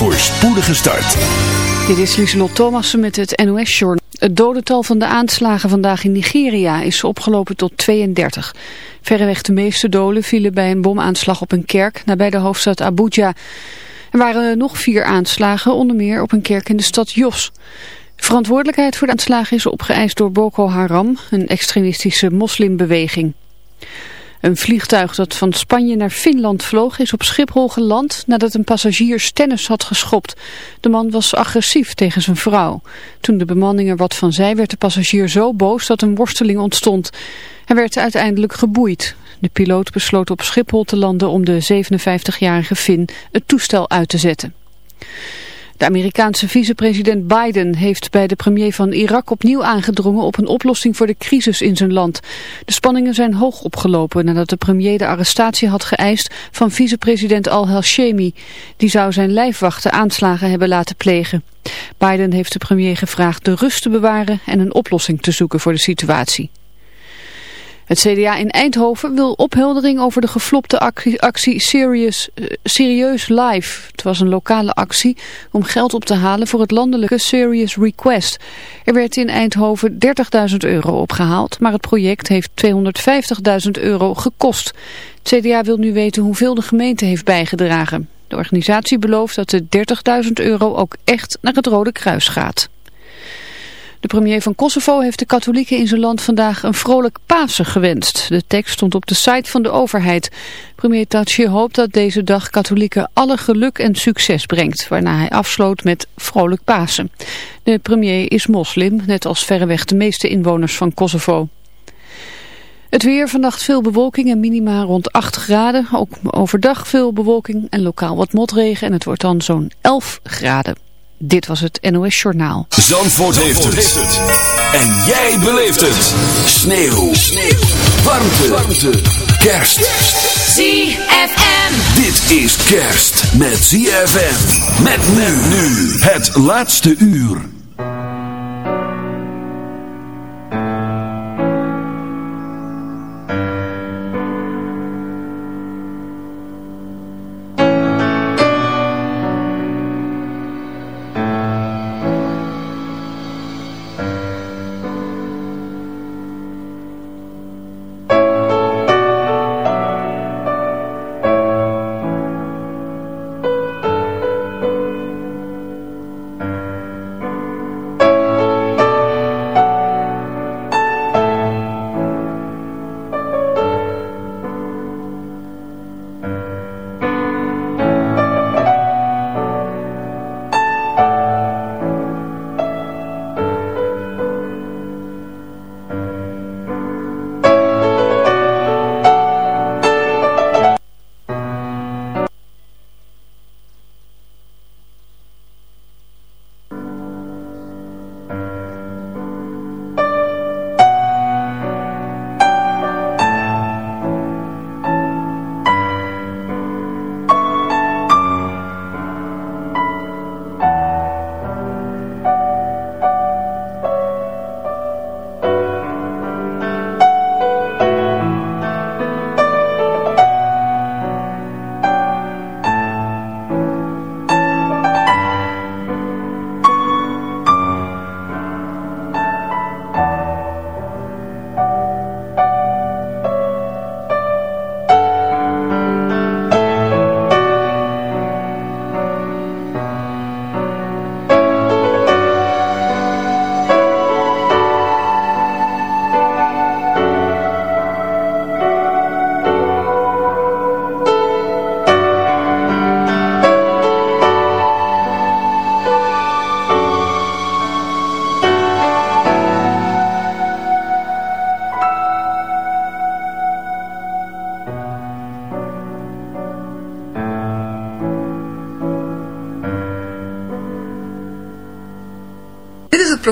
Voor spoedige start. Dit is Lieselot Thomassen met het NOS-journal. Het dodental van de aanslagen vandaag in Nigeria is opgelopen tot 32. Verreweg de meeste doden vielen bij een bomaanslag op een kerk nabij de hoofdstad Abuja. Er waren nog vier aanslagen, onder meer op een kerk in de stad Jos. Verantwoordelijkheid voor de aanslagen is opgeëist door Boko Haram, een extremistische moslimbeweging. Een vliegtuig dat van Spanje naar Finland vloog is op Schiphol geland nadat een passagier stennis had geschopt. De man was agressief tegen zijn vrouw. Toen de bemanning er wat van zei werd de passagier zo boos dat een worsteling ontstond. Hij werd uiteindelijk geboeid. De piloot besloot op Schiphol te landen om de 57-jarige Fin het toestel uit te zetten. De Amerikaanse vicepresident Biden heeft bij de premier van Irak opnieuw aangedrongen op een oplossing voor de crisis in zijn land. De spanningen zijn hoog opgelopen nadat de premier de arrestatie had geëist van vicepresident al-Hashemi. Die zou zijn lijfwachten aanslagen hebben laten plegen. Biden heeft de premier gevraagd de rust te bewaren en een oplossing te zoeken voor de situatie. Het CDA in Eindhoven wil opheldering over de geflopte actie, Serious, uh, Serieus Live. Het was een lokale actie om geld op te halen voor het landelijke Serious Request. Er werd in Eindhoven 30.000 euro opgehaald, maar het project heeft 250.000 euro gekost. Het CDA wil nu weten hoeveel de gemeente heeft bijgedragen. De organisatie belooft dat de 30.000 euro ook echt naar het Rode Kruis gaat. De premier van Kosovo heeft de katholieken in zijn land vandaag een vrolijk Pasen gewenst. De tekst stond op de site van de overheid. Premier Taci hoopt dat deze dag katholieken alle geluk en succes brengt, waarna hij afsloot met vrolijk Pasen. De premier is moslim, net als verreweg de meeste inwoners van Kosovo. Het weer, vannacht veel bewolking en minima rond 8 graden. Ook overdag veel bewolking en lokaal wat motregen en het wordt dan zo'n 11 graden. Dit was het NOS Journaal. Zandvoort, heeft, het. En jij beleeft het. Sneeuw. Sneeuw. Warmte. Warmte. Kerst. ZFM. Dit is kerst met ZFM. Met men nu. Het laatste uur.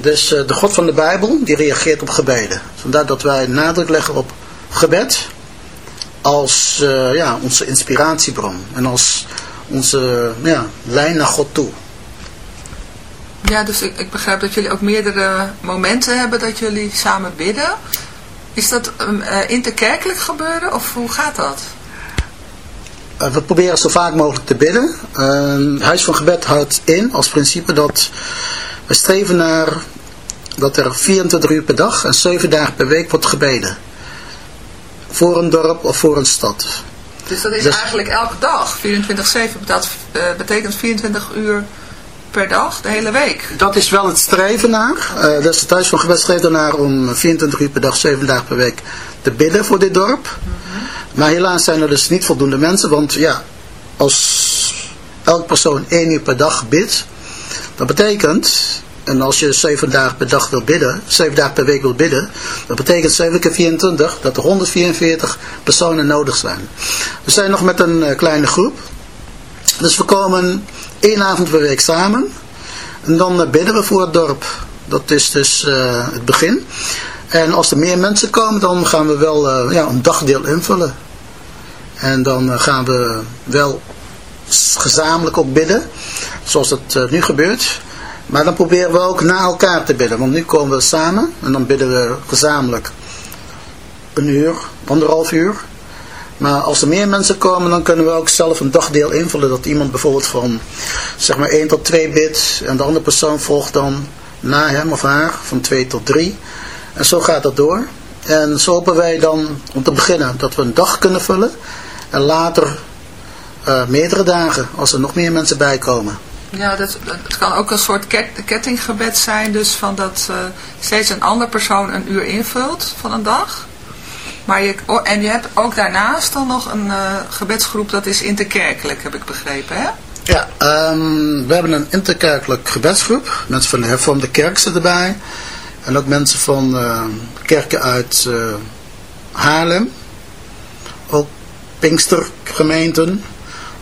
Dus uh, de God van de Bijbel die reageert op gebeden. Vandaar dat wij nadruk leggen op gebed als ja, onze inspiratiebron. En als onze ja, lijn naar God toe. Ja, dus ik, ik, begrijp dat jullie ook meerdere momenten hebben dat jullie samen bidden. Is dat um, uh, interkerkelijk gebeuren of hoe gaat dat? Uh, we proberen zo vaak mogelijk te bidden. Uh, Huis van Gebed houdt in als principe dat we streven naar dat er 24 uur per dag en 7 dagen per week wordt gebeden. Voor een dorp of voor een stad. Dus dat is dus, eigenlijk elke dag, 24-7, dat uh, betekent 24 uur per dag, de hele week. Dat is wel het streven naar. Uh, dus het Huis van Gebed streeft ernaar om 24 uur per dag, 7 dagen per week te bidden voor dit dorp. Mhm. Maar helaas zijn er dus niet voldoende mensen, want ja, als elke persoon 1 uur per dag bidt, dat betekent, en als je 7 dagen per dag wil bidden, 7 dagen per week wil bidden, dat betekent 7 keer 24, dat er 144 personen nodig zijn. We zijn nog met een uh, kleine groep, dus we komen één avond per week samen. En dan eh, bidden we voor het dorp. Dat is dus uh, het begin. En als er meer mensen komen, dan gaan we wel ja, een dagdeel invullen. En dan gaan we wel gezamenlijk ook bidden. Zoals het nu gebeurt. Maar dan proberen we ook na elkaar te bidden. Want nu komen we samen en dan bidden we gezamenlijk een uur, anderhalf uur. Maar als er meer mensen komen, dan kunnen we ook zelf een dagdeel invullen. Dat iemand bijvoorbeeld van zeg maar 1 tot 2 bidt. En de andere persoon volgt dan na hem of haar van 2 tot 3. En zo gaat dat door. En zo hopen wij dan om te beginnen dat we een dag kunnen vullen. En later uh, meerdere dagen als er nog meer mensen bij komen. Ja, dat, het kan ook een soort kettinggebed zijn. Dus van dat uh, steeds een andere persoon een uur invult van een dag. Maar je, en je hebt ook daarnaast dan nog een uh, gebedsgroep, dat is interkerkelijk, heb ik begrepen, hè? Ja, um, we hebben een interkerkelijk gebedsgroep. Mensen van de hervormde kerk zitten erbij. En ook mensen van uh, kerken uit uh, Haarlem. Ook Pinkstergemeenten.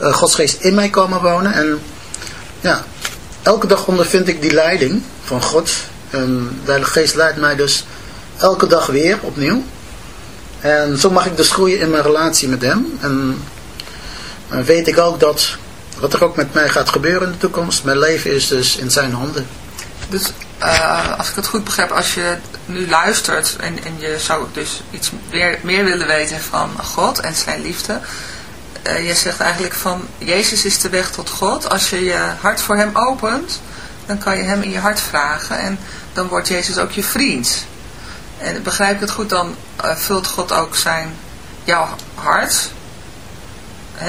uh, Gods geest in mij komen wonen. En ja, elke dag ondervind ik die leiding van God. En de Geest leidt mij dus elke dag weer opnieuw. En zo mag ik dus groeien in mijn relatie met hem. En, en weet ik ook dat wat er ook met mij gaat gebeuren in de toekomst, mijn leven is dus in zijn handen. Dus uh, als ik het goed begrijp, als je nu luistert en, en je zou dus iets meer willen weten van God en zijn liefde. Uh, je zegt eigenlijk van, Jezus is de weg tot God. Als je je hart voor hem opent, dan kan je hem in je hart vragen en dan wordt Jezus ook je vriend. En begrijp ik het goed, dan uh, vult God ook zijn, jouw hart.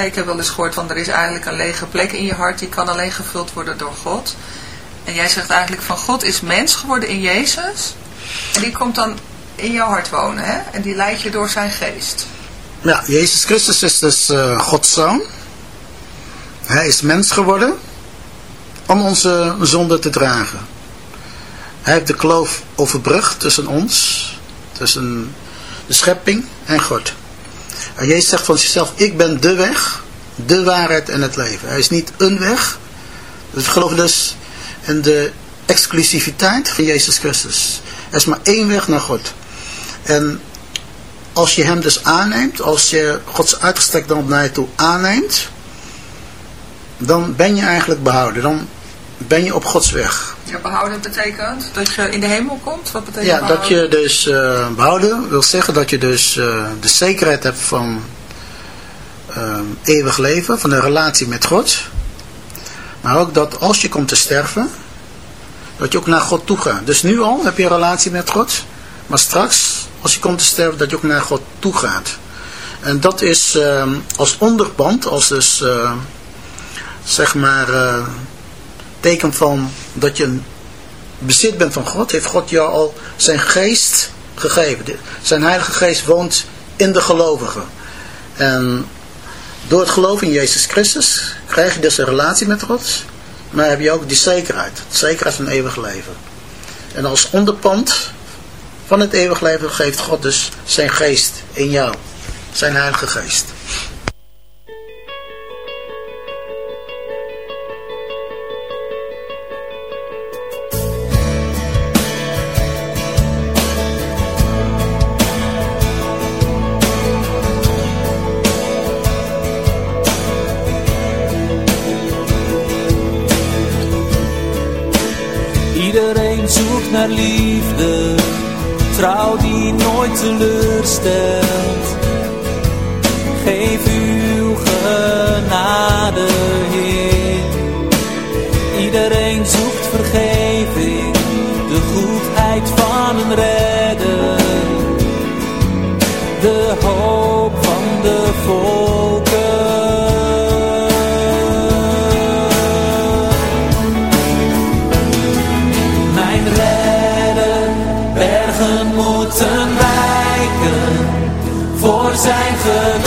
Ik heb wel eens gehoord van er is eigenlijk een lege plek in je hart, die kan alleen gevuld worden door God. En jij zegt eigenlijk van God is mens geworden in Jezus. En die komt dan in jouw hart wonen. Hè? En die leidt je door zijn geest. Ja, Jezus Christus is dus uh, Gods zoon. Hij is mens geworden om onze zonde te dragen. Hij heeft de kloof overbrugd tussen ons, tussen de schepping en God. En Jezus zegt van zichzelf, ik ben de weg, de waarheid en het leven. Hij is niet een weg. We geloven dus in de exclusiviteit van Jezus Christus. Er is maar één weg naar God. En als je hem dus aanneemt, als je Gods uitgestrekt dan naar je toe aanneemt, dan ben je eigenlijk behouden. Dan ben je op Gods weg. Ja, behouden betekent dat je in de hemel komt? Wat betekent ja, dat je dus uh, behouden wil zeggen dat je dus uh, de zekerheid hebt van uh, eeuwig leven, van de relatie met God. Maar ook dat als je komt te sterven, dat je ook naar God toe gaat. Dus nu al heb je een relatie met God, maar straks, als je komt te sterven, dat je ook naar God toe gaat. En dat is als onderpand, als dus, zeg maar teken van dat je bezit bent van God, heeft God jou al zijn geest gegeven. Zijn heilige geest woont in de gelovigen. En door het geloof in Jezus Christus krijg je dus een relatie met God, maar heb je ook die zekerheid, zekerheid van eeuwig leven. En als onderpand van het eeuwig leven geeft God dus zijn geest in jou. Zijn heilige geest. Iedereen zoekt naar liefde teleurstelt. Zijn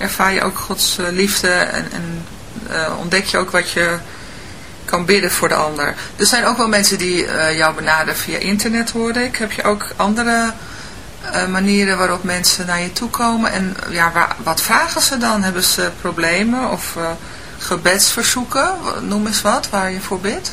ervaar je ook Gods eh, liefde en, en eh, ontdek je ook wat je kan bidden voor de ander. Er zijn ook wel mensen die eh, jou benaderen via internet, hoorde ik. Heb je ook andere manieren waarop mensen naar je toe komen? En ja, wat vragen ze dan? Hebben ze problemen of gebedsverzoeken? Noem eens wat, waar je voor bidt.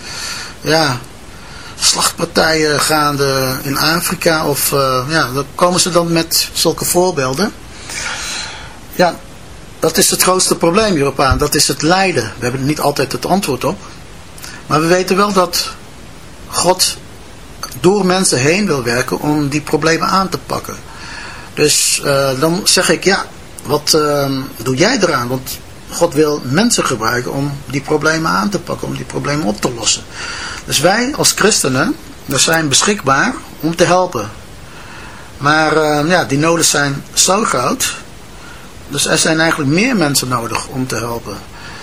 ja, slachtpartijen gaande in Afrika. Of, eh, ja, dan komen ze dan met zulke voorbeelden. Ja, dat is het grootste probleem hierop aan. Dat is het lijden. We hebben niet altijd het antwoord op. Maar we weten wel dat God door mensen heen wil werken om die problemen aan te pakken. Dus eh, dan zeg ik, ja, wat eh, doe jij eraan? Want God wil mensen gebruiken om die problemen aan te pakken, om die problemen op te lossen. Dus wij als christenen, we zijn beschikbaar om te helpen. Maar eh, ja, die noden zijn zo groot. Dus er zijn eigenlijk meer mensen nodig om te helpen.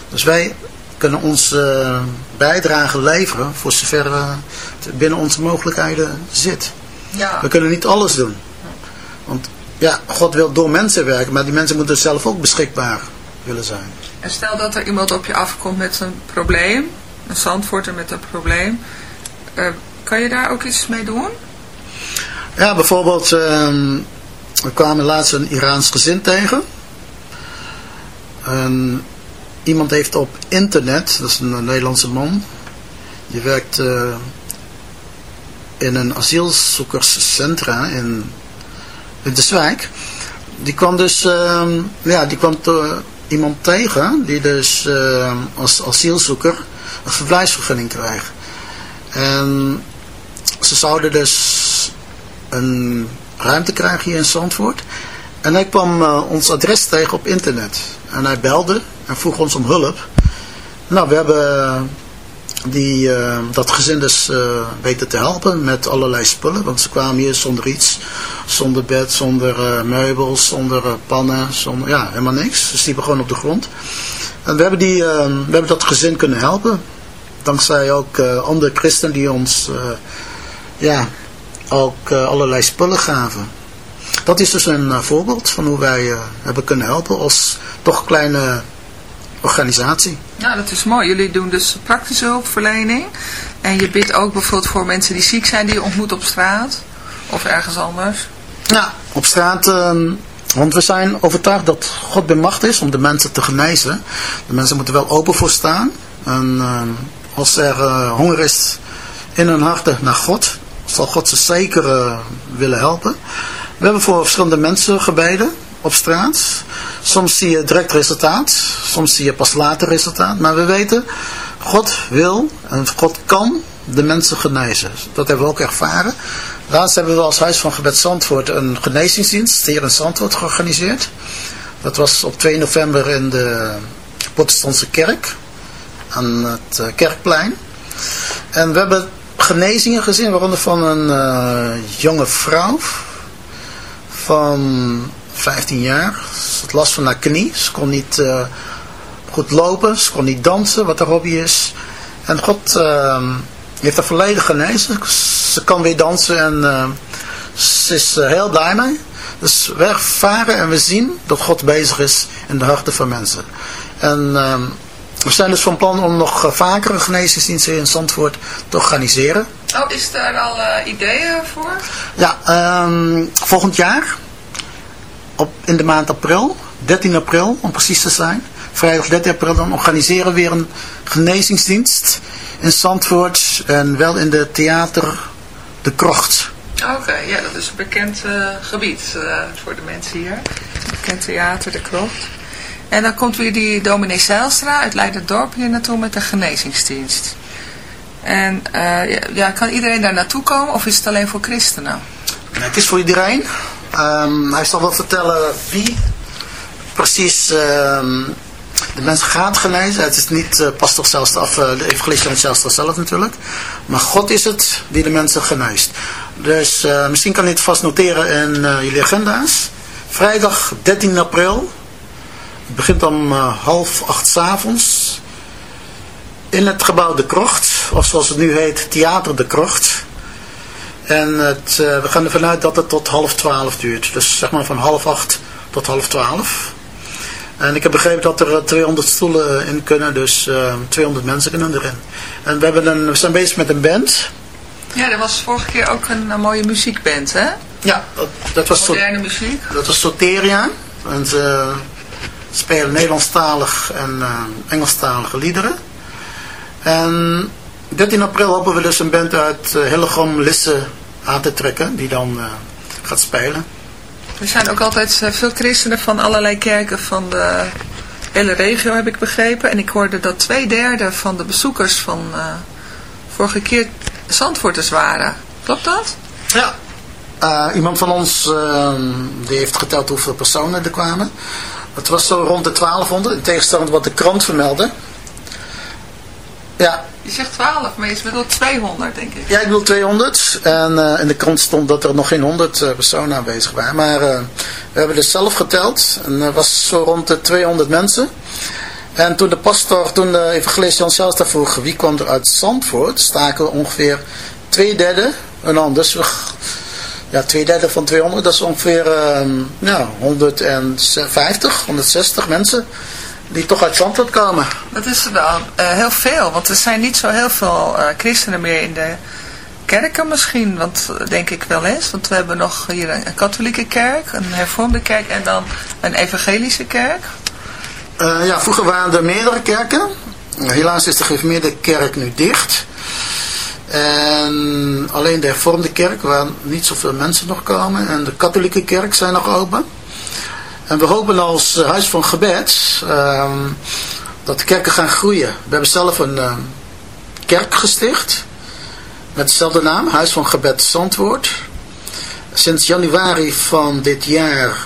Dus wij kunnen onze bijdrage leveren voor zover eh, het binnen onze mogelijkheden zit. Ja. We kunnen niet alles doen. Want ja, God wil door mensen werken, maar die mensen moeten zelf ook beschikbaar willen zijn. En stel dat er iemand op je afkomt met een probleem, een zandvoorter met een probleem, eh, kan je daar ook iets mee doen? Ja, bijvoorbeeld, ehm, we kwamen laatst een Iraans gezin tegen. En iemand heeft op internet, dat is een Nederlandse man, die werkt eh, in een asielzoekerscentra in Winterswijk. Die kwam dus, ehm, ja, die kwam to- iemand tegen die dus ehm, als asielzoeker een verblijfsvergunning krijgt. En ze zouden dus een ruimte krijgen hier in Zandvoort. En hij kwam eh, ons adres tegen op internet. En hij belde en vroeg ons om hulp. Nou, we hebben die, eh, dat gezin dus eh, weten te helpen met allerlei spullen. Want ze kwamen hier zonder iets. Zonder bed, zonder eh, meubels, zonder pannen, zonder, ja, helemaal niks. Ze sliepen gewoon op de grond. En we hebben, die, we hebben dat gezin kunnen helpen. Dankzij ook andere christenen die ons ja, ook allerlei spullen gaven. Dat is dus een voorbeeld van hoe wij hebben kunnen helpen als toch kleine organisatie. Ja, dat is mooi. Jullie doen dus praktische hulpverlening. En je bidt ook bijvoorbeeld voor mensen die ziek zijn, die je ontmoet op straat. Of ergens anders. Ja, op straat, ehm, want we zijn overtuigd dat God bij macht is om de mensen te genezen. De mensen moeten wel open voor staan. En ehm, als er eh, honger is in hun harten naar God, zal God ze zeker eh, willen helpen. We hebben voor verschillende mensen gebeden op straat. Soms zie je direct resultaat, soms zie je pas later resultaat. Maar we weten, God wil en God kan de mensen genezen. Dat hebben we ook ervaren. Laatst hebben we als Huis van Gebed Zandvoort een genezingsdienst hier in Zandvoort georganiseerd. Dat was op 2 november in de protestantse kerk aan het eh, kerkplein. En we hebben genezingen gezien, waaronder van een eh, jonge vrouw van 15 jaar. Ze had last van haar knie. Ze kon niet eh, goed lopen, ze kon niet dansen, wat haar hobby is. En God eh, heeft haar volledig genezen. Ze kan weer dansen en eh, ze is eh, heel blij mee. Dus we ervaren en we zien dat God bezig is in de harten van mensen. En ehm, We zijn dus van plan om nog vaker genezingsdiensten in Zandvoort te organiseren. Oh, is daar al ideeën voor? Ja, ehm, volgend jaar, op, in de maand april, 13 april om precies te zijn, vrijdag 13 april, dan organiseren we weer een genezingsdienst in Zandvoort en wel in de theater De Krocht. Oké, ja, dat is een bekend eh, gebied eh, voor de mensen hier. Bekend theater, de krocht. En dan komt weer die dominee Zijlstra uit Leiderdorp hier naartoe met de genezingsdienst. En eh, ja, ja, kan iedereen daar naartoe komen of is het alleen voor christenen? Het is voor iedereen. Ehm, hij zal wel vertellen wie precies ehm, de mensen gaat genezen. Het is niet uh, pastor zelfs of uh, de evangelist Jan Zijlstra zelf natuurlijk. Maar God is het die de mensen geneest. Dus eh, misschien kan je het vast noteren in eh, jullie agenda's. Vrijdag 13 april. Het begint om eh, half acht 's avonds. In het gebouw De Krocht. Of zoals het nu heet, Theater De Krocht. En het, eh, we gaan ervan uit dat het tot half twaalf duurt. Dus zeg maar van half acht tot half twaalf. En ik heb begrepen dat er eh, 200 stoelen in kunnen, dus eh, 200 mensen kunnen erin. En we, hebben een, we zijn bezig met een band. Ja, er was vorige keer ook een, een mooie muziekband, hè? Ja, dat, dat was, Moderne muziek. dat was Soteria. En ze spelen Nederlandstalig en eh, Engelstalige liederen. En 13 april hopen we dus een band uit uh, Hillegom Lisse aan te trekken, die dan eh, gaat spelen. Er zijn ook altijd eh, veel christenen van allerlei kerken van de hele regio, heb ik begrepen. En ik hoorde dat twee derde van de bezoekers van eh, vorige keer Zandvoorters waren. Klopt dat? Ja. Iemand van ons eh, die heeft geteld hoeveel personen er kwamen. Het was zo rond de 1200, in tegenstelling tot wat de krant vermeldde. Ja, Je zegt 12, maar je bedoelt 200, denk ik. ja ik bedoel 200. En eh, in de krant stond dat er nog geen 100 eh, personen aanwezig waren. Maar eh, we hebben dus zelf geteld. En er was zo rond de 200 mensen. En toen de pastor, toen de evangelist Jan Zijlstra vroeg wie kwam er uit Zandvoort, staken we ongeveer twee derde een hand. Dus ja, twee derde van 200, dat is ongeveer ehm, ja, 150, 160 mensen die toch uit Zandvoort komen. Dat is er dan eh, heel veel, want er zijn niet zo heel veel eh, christenen meer in de kerken misschien, want eh, denk ik wel eens. Want we hebben nog hier een, een katholieke kerk, een hervormde kerk en dan een evangelische kerk. Ja, vroeger waren er meerdere kerken. Helaas is de gereformeerde kerk nu dicht. En alleen de hervormde kerk, waar niet zoveel mensen nog komen. En de katholieke kerk zijn nog open. En we hopen als eh, huis van gebed ehm, dat de kerken gaan groeien. We hebben zelf een ehm, kerk gesticht. Met dezelfde naam, Huis van Gebed Zandwoord. Sinds januari van dit jaar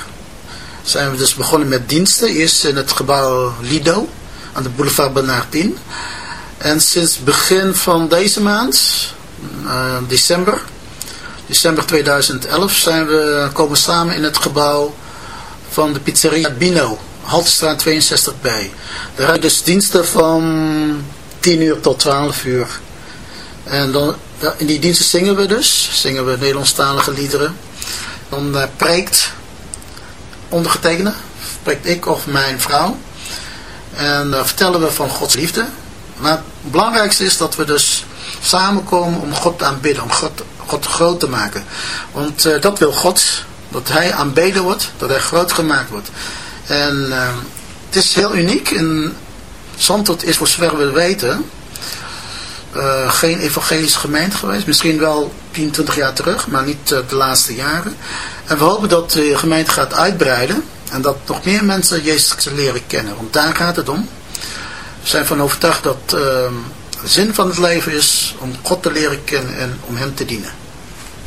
zijn we dus begonnen met diensten. Eerst in het gebouw Lido aan de boulevard Bernardin. En sinds begin van deze maand, eh, december, december 2011, zijn we komen samen in het gebouw van de pizzeria Bino, Haltestraat 62B. Daar hebben we dus diensten van 10 uur tot 12 uur. En dan, in die diensten zingen we dus, zingen we Nederlandstalige liederen. Dan eh, preekt ondergetekende, spreekt ik of mijn vrouw. En dan vertellen we van Gods liefde. Maar het belangrijkste is dat we dus samenkomen om God te aanbidden, om God, God groot te maken. Want eh, dat wil God, dat hij aanbeden wordt, dat hij groot gemaakt wordt. En eh, het is heel uniek. In Zandvoort is voor zover we weten eh, geen evangelische gemeente geweest. Misschien wel 10, 20 jaar terug, maar niet eh, de laatste jaren. En we hopen dat de gemeente gaat uitbreiden. En dat nog meer mensen Jezus leren kennen. Want daar gaat het om. We zijn van overtuigd dat eh, de zin van het leven is om God te leren kennen en om hem te dienen.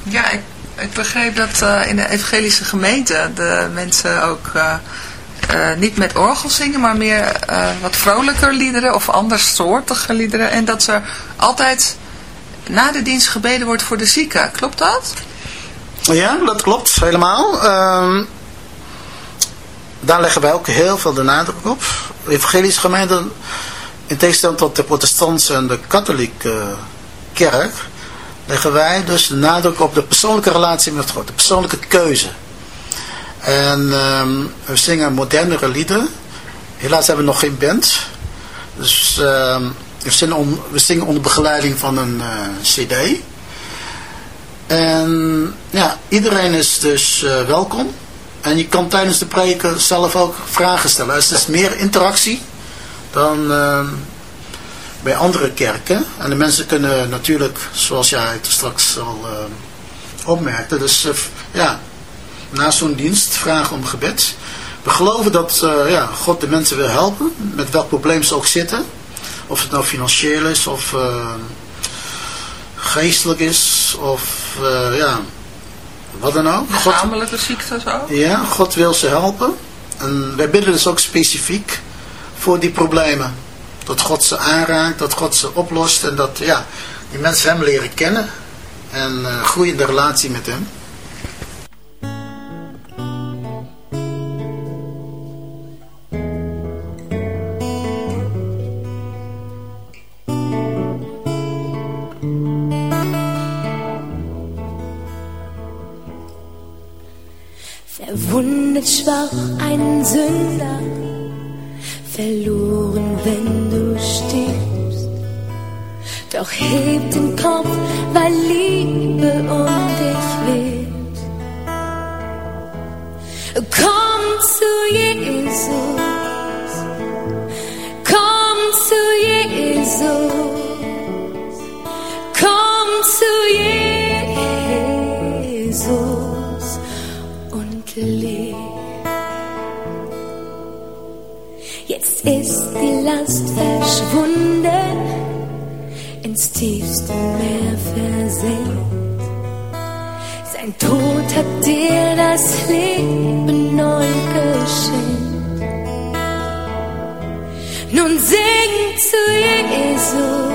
Ja, ik, ik begreep dat eh, in de evangelische gemeente de mensen ook eh, eh, niet met orgel zingen, maar meer wat vrolijker liederen of andersoortige liederen. En dat er altijd na de dienst gebeden wordt voor de zieken. Klopt dat? Ja, dat klopt, helemaal. Ehm, daar leggen wij ook heel veel de nadruk op. De evangelische gemeente, in tegenstelling tot de protestantse en de katholieke kerk, leggen wij dus de nadruk op de persoonlijke relatie met God, de persoonlijke keuze. En ehm, we zingen modernere liederen. Helaas hebben we nog geen band. Dus ehm, we, zingen we zingen onder begeleiding van een eh, cd. En ja, iedereen is dus eh, welkom. En je kan tijdens de preken zelf ook vragen stellen. Het is meer interactie dan ehm, bij andere kerken. En de mensen kunnen natuurlijk, zoals jij het straks al ehm, opmerkte, dus eh, ja, na zo'n dienst vragen om gebed. We geloven dat eh, ja, God de mensen wil helpen, met welk probleem ze ook zitten. Of het nou financieel is, of eh, geestelijk is, of eh, ja, wat dan ook. Lichamelijke ziekte zo. ja, God wil ze helpen. En wij bidden dus ook specifiek voor die problemen. Dat God ze aanraakt, dat God ze oplost en dat ja, die mensen hem leren kennen. En eh, groeien de relatie met hem. Verwundet schwach ein Sünder, verloren, wenn. Doch heb den Kopf, weil Liebe um dich weht. Komm zu Jesus, komm zu Jesus, komm zu Jesus und leb. Jetzt ist die Last verschwunden, Tod hat dir das Leben neu geschenkt. Nun sing zu Jesus,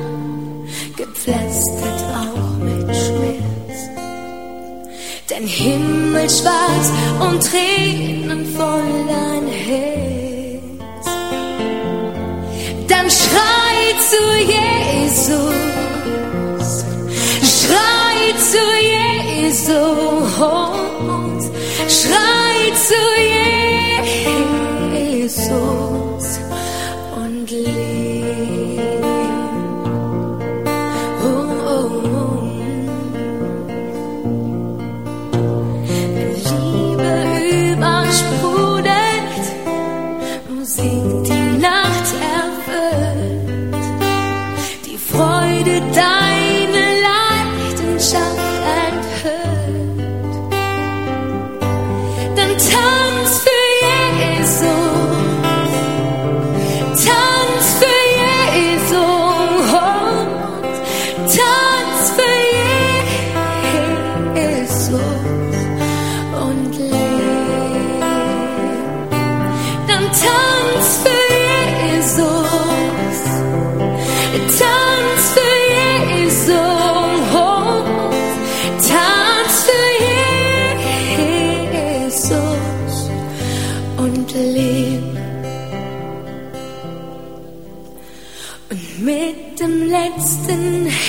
gepflastert auch mit Schmerz. Dein Himmel schwarz und Tränen voll dein Herz. Dann schrei zu Jesus, schrei zu Jesus, schrei zu Jesus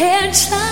hair tie.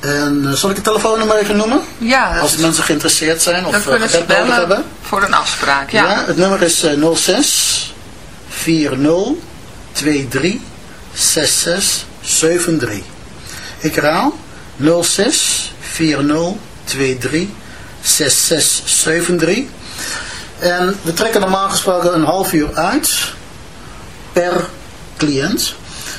En eh, zal ik het telefoonnummer even noemen? Ja, Als mensen geïnteresseerd zijn of eh, kunnen ze bellen hebben. voor een afspraak. Ja. Ja. het nummer is eh, 06 40 23 66 73. Ik herhaal 06 40 23 66 73. En we trekken normaal gesproken een half uur uit per cliënt.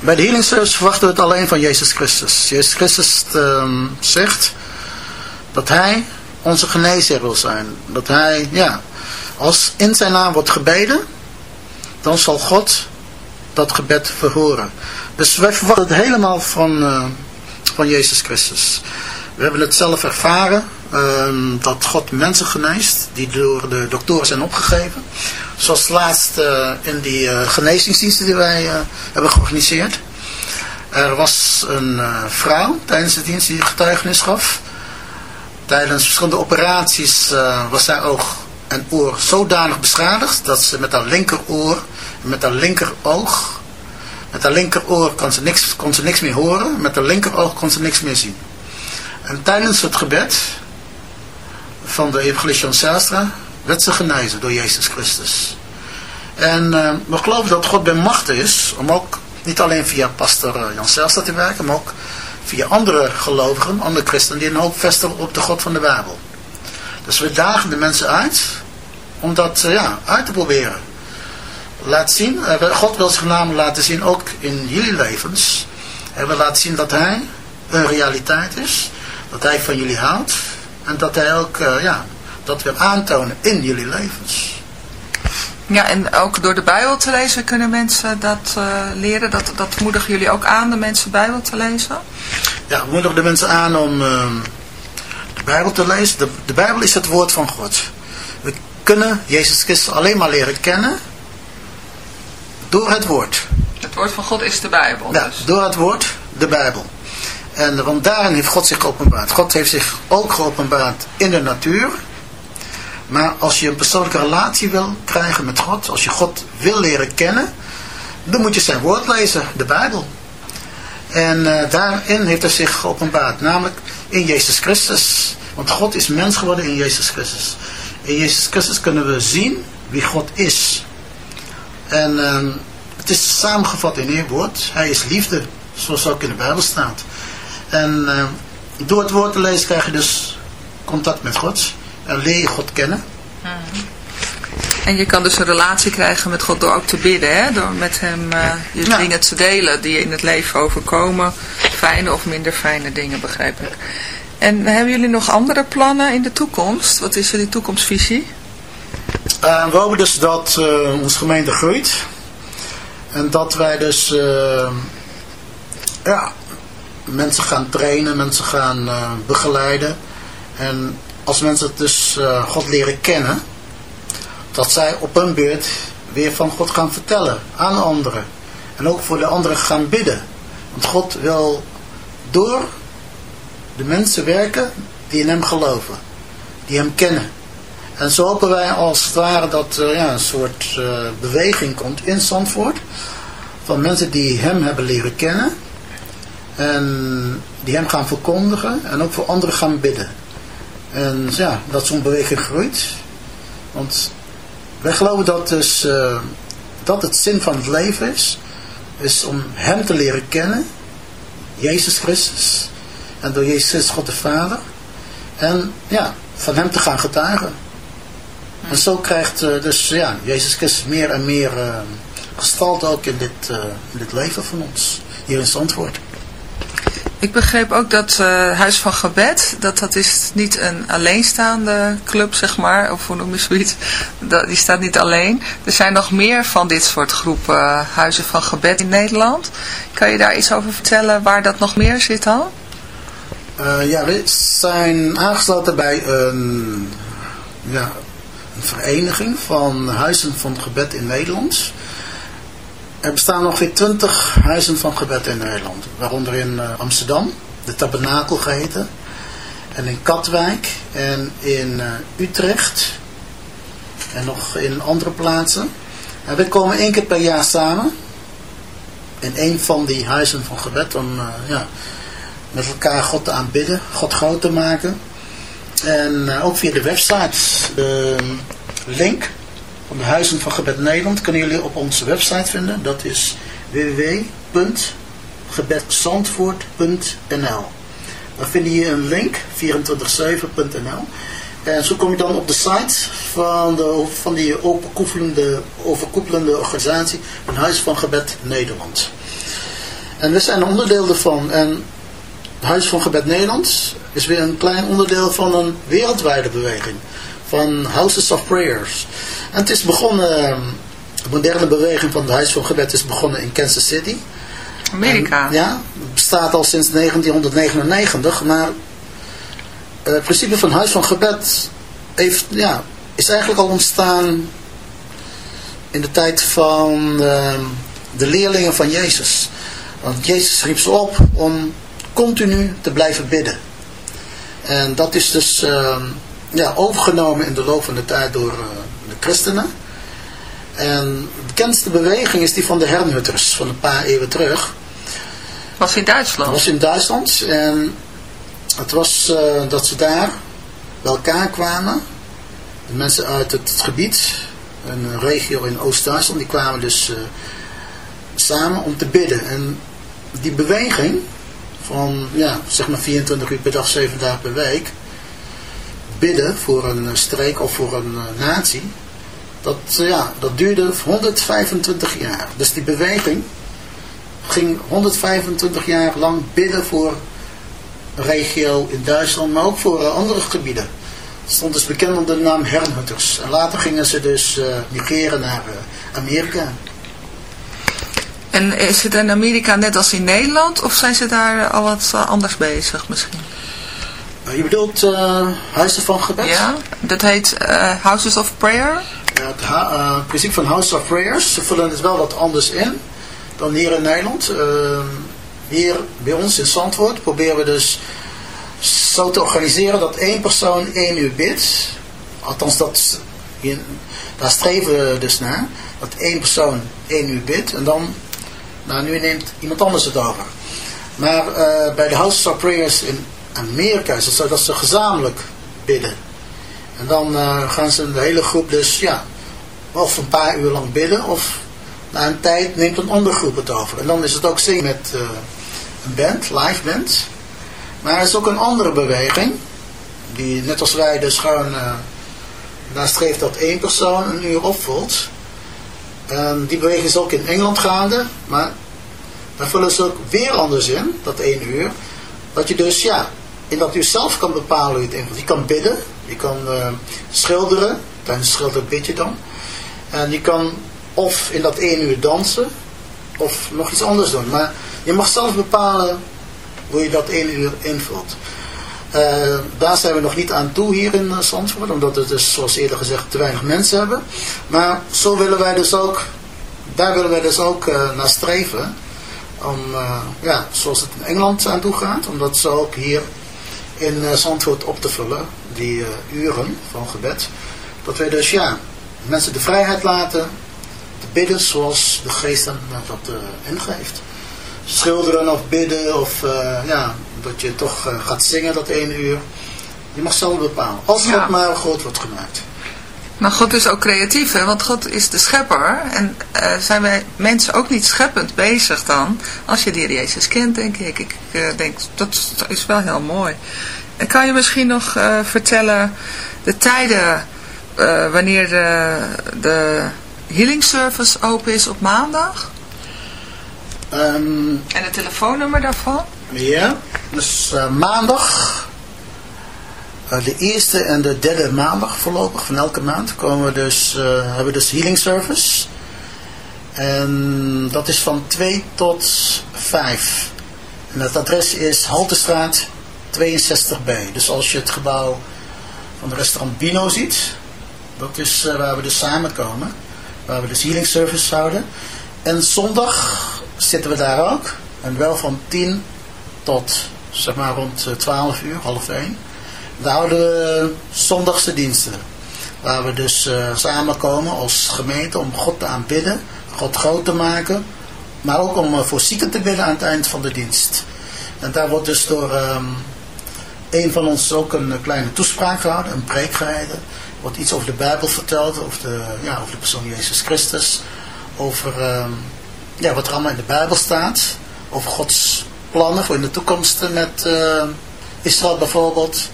Bij de healing service verwachten we het alleen van Jezus Christus. Jezus Christus ehm, zegt dat hij onze geneesheer wil zijn. Dat hij, ja, als in zijn naam wordt gebeden, dan zal God dat gebed verhoren. Dus wij verwachten het helemaal van, eh, van Jezus Christus. We hebben het zelf ervaren, ehm, dat God mensen geneest, die door de doktoren zijn opgegeven. Zoals laatst eh, in die eh, genezingsdiensten die wij eh, hebben georganiseerd. Er was een vrouw tijdens de dienst die getuigenis gaf. Tijdens verschillende operaties was haar oog en oor zodanig beschadigd dat ze met haar linkeroor en met haar linkeroog, met haar linkeroor kon ze, niks, kon ze niks meer horen, met haar linkeroog kon ze niks meer zien. En tijdens het gebed van de evangelist Jan Zijlstra werd ze genezen door Jezus Christus. En eh, we geloven dat God bij macht is om ook niet alleen via pastor eh, Jan Zijlstra te werken, maar ook via andere gelovigen, andere christenen die een hoop vestigen op de God van de Bijbel. Dus we dagen de mensen uit om dat eh, ja, uit te proberen. Laat zien, God wil zich namelijk laten zien ook in jullie levens. Hij wil laten zien dat hij een realiteit is, dat hij van jullie houdt en dat hij ook ja, dat wil aantonen in jullie levens. Ja, en ook door de Bijbel te lezen kunnen mensen dat eh, leren. Dat, dat moedigen jullie ook aan, de mensen Bijbel te lezen? Ja, we moedigen de mensen aan om ehm, de Bijbel te lezen. De, de Bijbel is het woord van God. We kunnen Jezus Christus alleen maar leren kennen door het woord. Het woord van God is de Bijbel. Ja, dus. door het woord, de Bijbel. En want daarin heeft God zich geopenbaard. God heeft zich ook geopenbaard in de natuur. Maar als je een persoonlijke relatie wil krijgen met God, als je God wil leren kennen, dan moet je zijn woord lezen, de Bijbel. En eh, daarin heeft hij zich geopenbaard, namelijk in Jezus Christus. Want God is mens geworden in Jezus Christus. In Jezus Christus kunnen we zien wie God is. En ehm, het is samengevat in één woord. Hij is liefde, zoals ook in de Bijbel staat. En ehm, door het woord te lezen krijg je dus contact met God. En leer je God kennen. En je kan dus een relatie krijgen met God door ook te bidden. Hè? Door met hem eh, je Ja. dingen te delen die je in het leven overkomen. Fijne of minder fijne dingen, begrijp ik. En hebben jullie nog andere plannen in de toekomst? Wat is jullie toekomstvisie? Uh, we hopen dus dat eh, onze gemeente groeit. En dat wij dus ja, mensen gaan trainen, mensen gaan begeleiden. En als mensen dus eh, God leren kennen, dat zij op hun beurt weer van God gaan vertellen aan anderen. En ook voor de anderen gaan bidden. Want God wil door de mensen werken die in hem geloven. Die hem kennen. En zo hopen wij als het ware dat er ja, een soort eh, beweging komt in Zandvoort. Van mensen die hem hebben leren kennen. En die hem gaan verkondigen. En ook voor anderen gaan bidden. En ja, dat zo'n beweging groeit. Want wij geloven dat, dus, eh, dat het zin van het leven is. Is om hem te leren kennen. Jezus Christus. En door Jezus God de Vader. En ja, van hem te gaan getuigen. En zo krijgt eh, dus ja, Jezus Christus meer en meer eh, gestalte ook in dit, in dit leven van ons. Hier in Zandvoort. Ik begreep ook dat eh, Huis van Gebed, dat dat is niet een alleenstaande club, zeg maar, of hoe noem je zoiets, dat, die staat niet alleen. Er zijn nog meer van dit soort groepen eh, Huizen van Gebed in Nederland. Kan je daar iets over vertellen waar dat nog meer zit dan? Eh, ja, we zijn aangesloten bij een, ja, een vereniging van huizen van gebed in Nederland. Er bestaan ongeveer 20 huizen van gebed in Nederland. Waaronder in eh, Amsterdam, de Tabernakel geheten. En in Katwijk en in eh, Utrecht. En nog in andere plaatsen. En we komen één keer per jaar samen. In een van die huizen van gebed. Om eh, ja, met elkaar God te aanbidden, God groot te maken. En ook via de website, de link van de Huizen van Gebed Nederland kunnen jullie op onze website vinden. Dat is www.gebedzandvoort.nl Daar vind je een link, 247.nl En zo kom je dan op de site van, de, van die overkoepelende, overkoepelende organisatie, een Huis van Gebed Nederland. En we zijn onderdeel ervan. En Huis van Gebed Nederland is weer een klein onderdeel van een wereldwijde beweging. Van Houses of Prayers. En het is begonnen, de moderne beweging van het Huis van Gebed is begonnen in Kansas City. Amerika. En, ja, bestaat al sinds 1999. Maar eh, het principe van Huis van Gebed heeft, ja, is eigenlijk al ontstaan in de tijd van eh, de leerlingen van Jezus. Want Jezus riep ze op om continu te blijven bidden. En dat is dus eh, ja, overgenomen in de loop van de tijd door eh, de christenen. En de bekendste beweging is die van de Herrnhutters van een paar eeuwen terug. Was in Dat Duitsland. was in Duitsland en het was eh, dat ze daar bij elkaar kwamen. De mensen uit het gebied, een regio in Oost-Duitsland, die kwamen dus eh, samen om te bidden. En die beweging van ja, zeg maar 24 uur per dag, 7 dagen per week, bidden voor een eh, streek of voor een eh, natie, dat, eh, ja, dat duurde 125 jaar. Dus die beweging ging 125 jaar lang bidden voor een regio in Duitsland, maar ook voor andere gebieden. Het stond dus bekend onder de naam Herrnhutters. En later gingen ze dus migreren naar Amerika. En is het in Amerika net als in Nederland of zijn ze daar al wat anders bezig misschien? Je bedoelt uh, Huizen van Gebed? Ja, dat heet uh, Houses of Prayer. Ja, het uh, principe van House of Prayers, ze vullen het wel wat anders in dan hier in Nederland. Hier bij ons in Zandvoort proberen we dus zo te organiseren dat één persoon één uur bidt. Althans, dat, daar streven we dus naar. Dat één persoon één uur bidt. En dan, nou nu neemt iemand anders het over. Maar bij de House of Prayers in Amerika is het zo ze gezamenlijk bidden. En dan uh, gaan ze de hele groep dus, ja, of een paar uur lang bidden. Of na een tijd neemt een andere groep het over. En dan is het ook zingen met uh, een band, live band. Maar er is ook een andere beweging. Die net als wij dus gewoon uh, nastreeft dat één persoon een uur opvult. Um, die beweging is ook in Engeland gaande. Maar daar vullen ze ook weer anders in, dat één uur. Dat je dus ja, in dat uur zelf kan bepalen hoe je het invult. Je kan bidden, je kan uh, schilderen. Tijdens schilderen bid je dan. En je kan of in dat één uur dansen. Of nog iets anders doen. Maar je mag zelf bepalen hoe je dat één uur invult. Uh, daar zijn we nog niet aan toe hier in Zandvoort, omdat we dus, zoals eerder gezegd, te weinig mensen hebben. Maar zo willen wij dus ook, daar willen wij dus ook uh, naar streven. Om, ja, zoals het in Engeland aan toe gaat, om dat zo ook hier in Zandvoort op te vullen, die uren van gebed. Dat wij dus, ja, mensen de vrijheid laten te bidden zoals de geest hen dat ingeeft schilderen of bidden of ja, dat je toch gaat zingen dat één uur. Je mag zelf bepalen. Als ja. maar groot wordt gemaakt. Maar God is ook creatief, hè? want God is de schepper. En uh, zijn wij mensen ook niet scheppend bezig dan, als je de Heer Jezus kent, denk ik. Ik denk, dat is wel heel mooi. En kan je misschien nog vertellen de tijden wanneer de, de healing service open is op maandag? Um, en het telefoonnummer daarvan? Ja, dus maandag, de eerste en de derde maandag voorlopig van elke maand, komen we dus, uh, hebben we dus healing service. En dat is van 2 tot 5. En het adres is Haltestraat 62B. Dus als je het gebouw van het restaurant Bino ziet, dat is waar we dus samenkomen. Waar we dus healing service houden. En zondag zitten we daar ook. En wel van 10 tot zeg maar rond 12 uur, half 1. Daar houden we zondagse diensten. Waar we dus uh, samenkomen als gemeente om God te aanbidden. God groot te maken. Maar ook om uh, voor zieken te bidden aan het eind van de dienst. En daar wordt dus door um, een van ons ook een kleine toespraak gehouden. Een preek gehouden. Wordt iets over de Bijbel verteld. Over de, ja, over de persoon Jezus Christus. Over... Um, ja, wat er allemaal in de Bijbel staat. Over Gods plannen voor in de toekomst met uh, Israël bijvoorbeeld.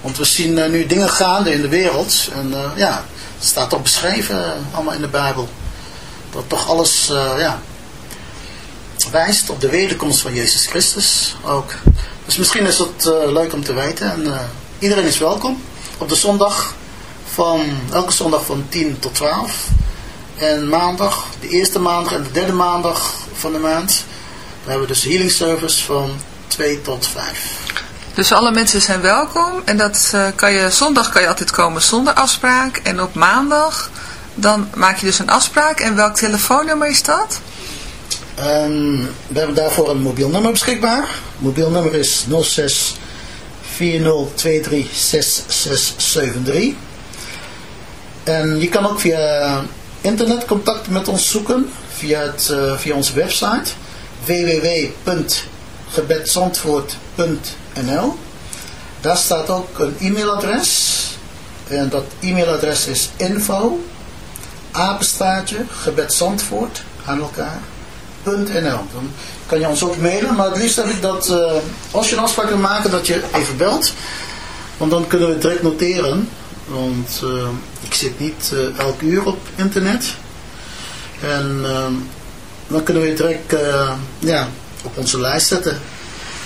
Want we zien uh, nu dingen gaande in de wereld. En uh, ja, het staat toch beschreven allemaal in de Bijbel. Dat toch alles ja, wijst op de wederkomst van Jezus Christus ook. Dus misschien is het leuk om te weten. En iedereen is welkom op de zondag van, elke zondag van 10 tot 12. En maandag, de eerste maandag en de derde maandag van de maand, dan hebben we dus healing service van 2 tot 5. Dus alle mensen zijn welkom en dat uh, kan je, zondag kan je altijd komen zonder afspraak en op maandag dan maak je dus een afspraak en welk telefoonnummer is dat? Um, we hebben daarvoor een mobiel nummer beschikbaar. Mobiel nummer is 06 4023 6673. En je kan ook via internet contact met ons zoeken via, het, uh, via onze website www.gebedsandvoort.nl Daar staat ook een e-mailadres en dat e-mailadres is info apenstaartje gebedsandvoort aan elkaar .nl. Dan kan je ons ook mailen, maar het liefst heb ik dat uh, als je een afspraak wil maken dat je even belt, want dan kunnen we het direct noteren want uh, ik zit niet uh, elk uur op internet. En dan kunnen we het direct ja, op onze lijst zetten.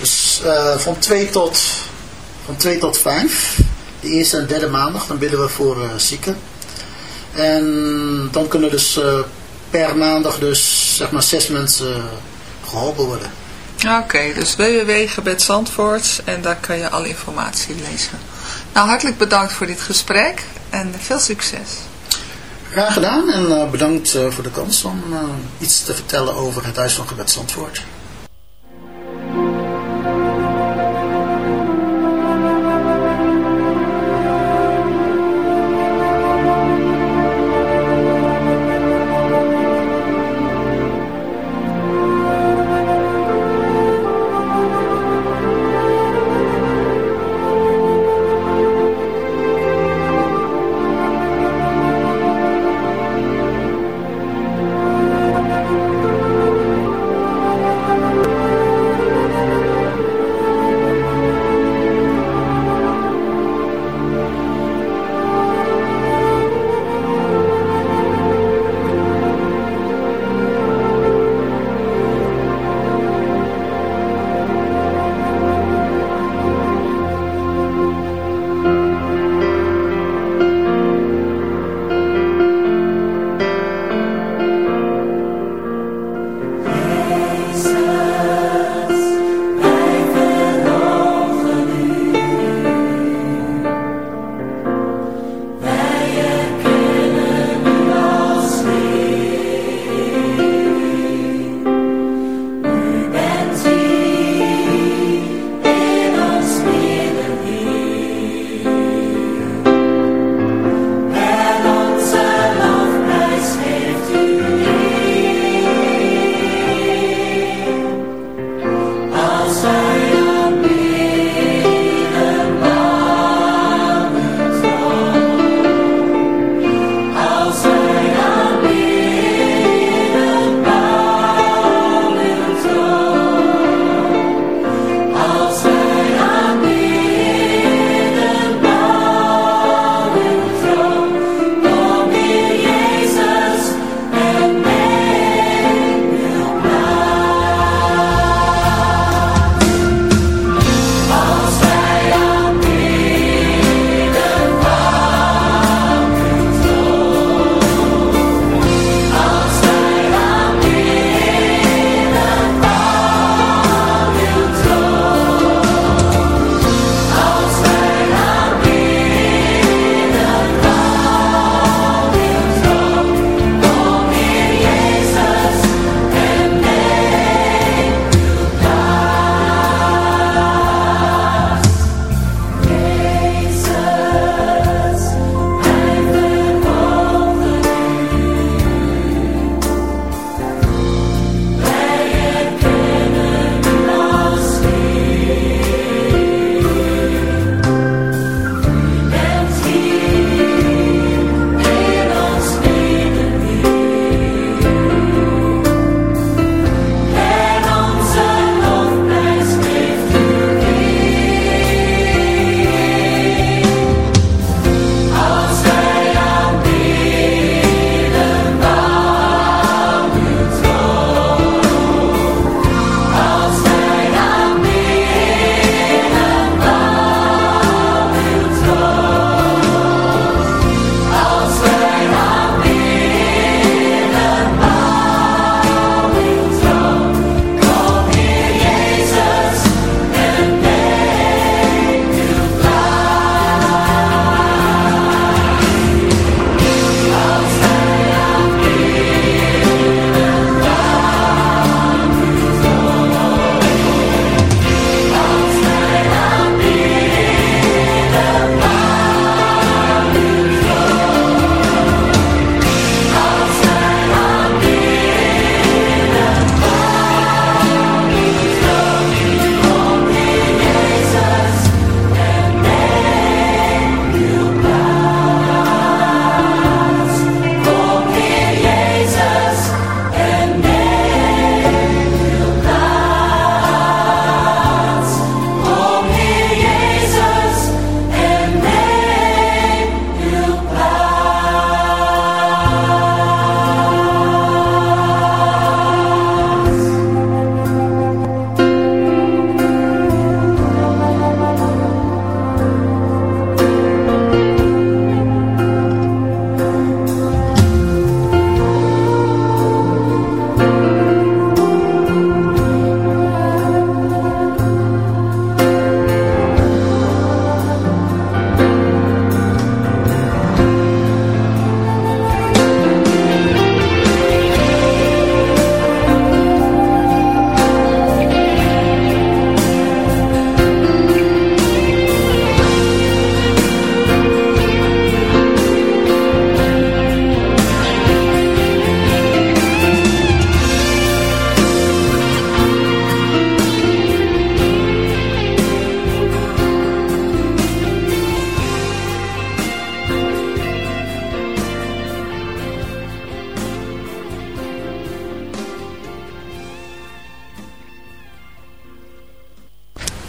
Dus van 2 tot, van 2 tot 5. De eerste en derde maandag. Dan bidden we voor zieken. En dan kunnen dus per maandag dus zeg maar zes mensen geholpen worden. Oké, dus www.gebed Zandvoort en daar kan je alle informatie lezen. Nou, hartelijk bedankt voor dit gesprek en veel succes. Graag gedaan en eh, bedankt eh, voor de kans om eh, iets te vertellen over het Huis van Gebed Zandvoort.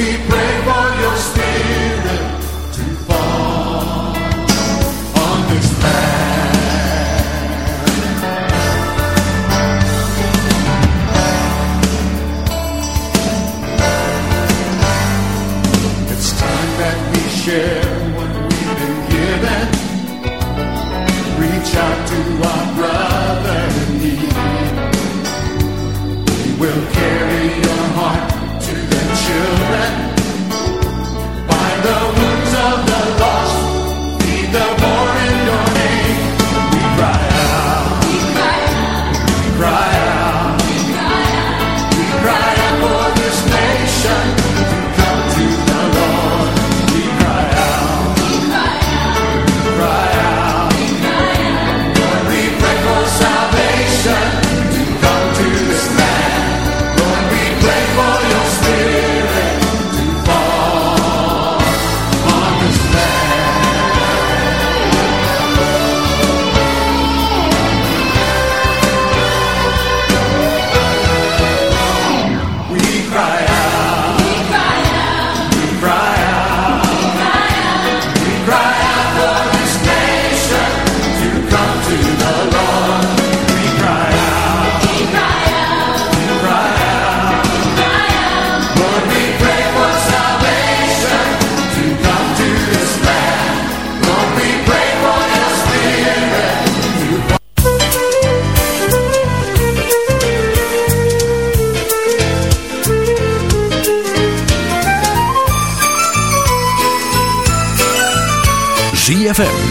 we pray.